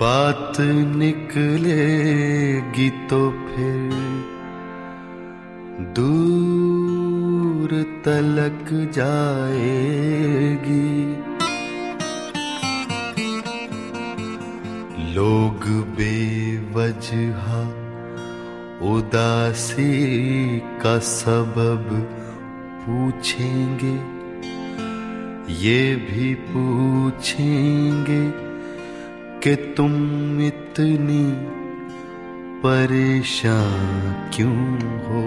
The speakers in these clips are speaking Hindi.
बात निकलेगी तो फिर दूर तलक जाएगी। लोग बेवजह उदासी का सबब पूछेंगे, ये भी पूछेंगे कि तुम इतनी परेशान क्यों हो?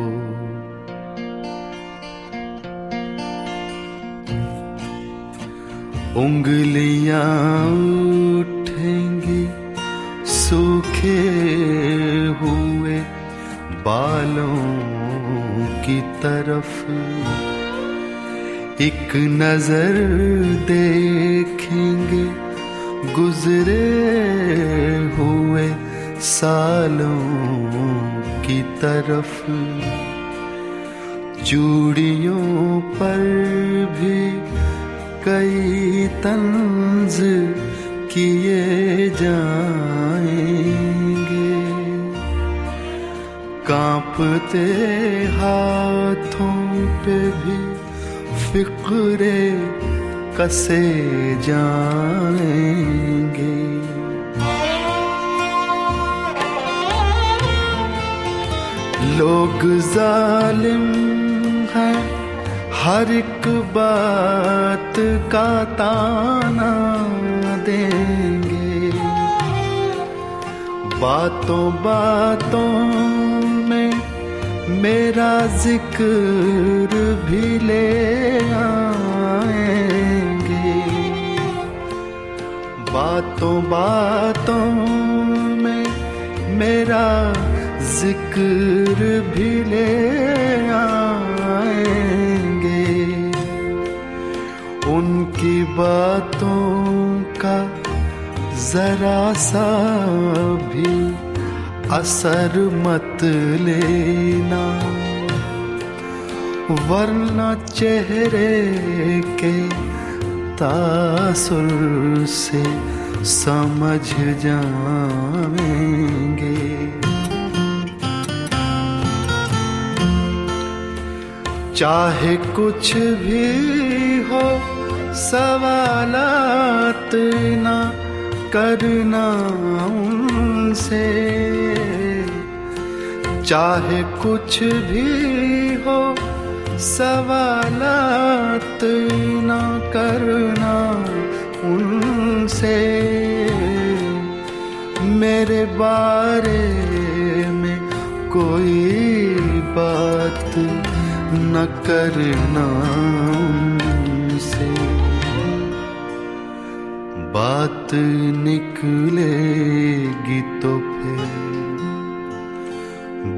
उंगलियाँ उठेंगी, सूखे हुए बालों की तरफ़। एक नज़र देखेंगे गुजरे हुए सालों की तरफ़, चूड़ियों पर भी कई तंज किए जाएँगे। कांपते हाथों पे भी फिक्रे कसे जाएँगे लोग जालिम है, हर एक बात का ताना देंगे। बातों बातों में मेरा ज़िक्र भी ले बातों बातों में मेरा ज़िक्र भी ले आएँगे। उनकी बातों का जरा सा भी असर मत लेना। वरना चेहरे के तासुर से समझ जाएँगे। चाहे कुछ भी हो, सवालात ना करना उनसे। चाहे कुछ भी हो सवालात ना करना उनसे। मेरे बारे में कोई बात न करना उनसे। बात निकलेगी तो फिर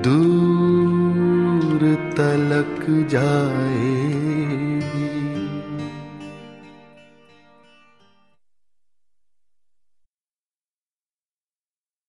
दूर तलक जाए।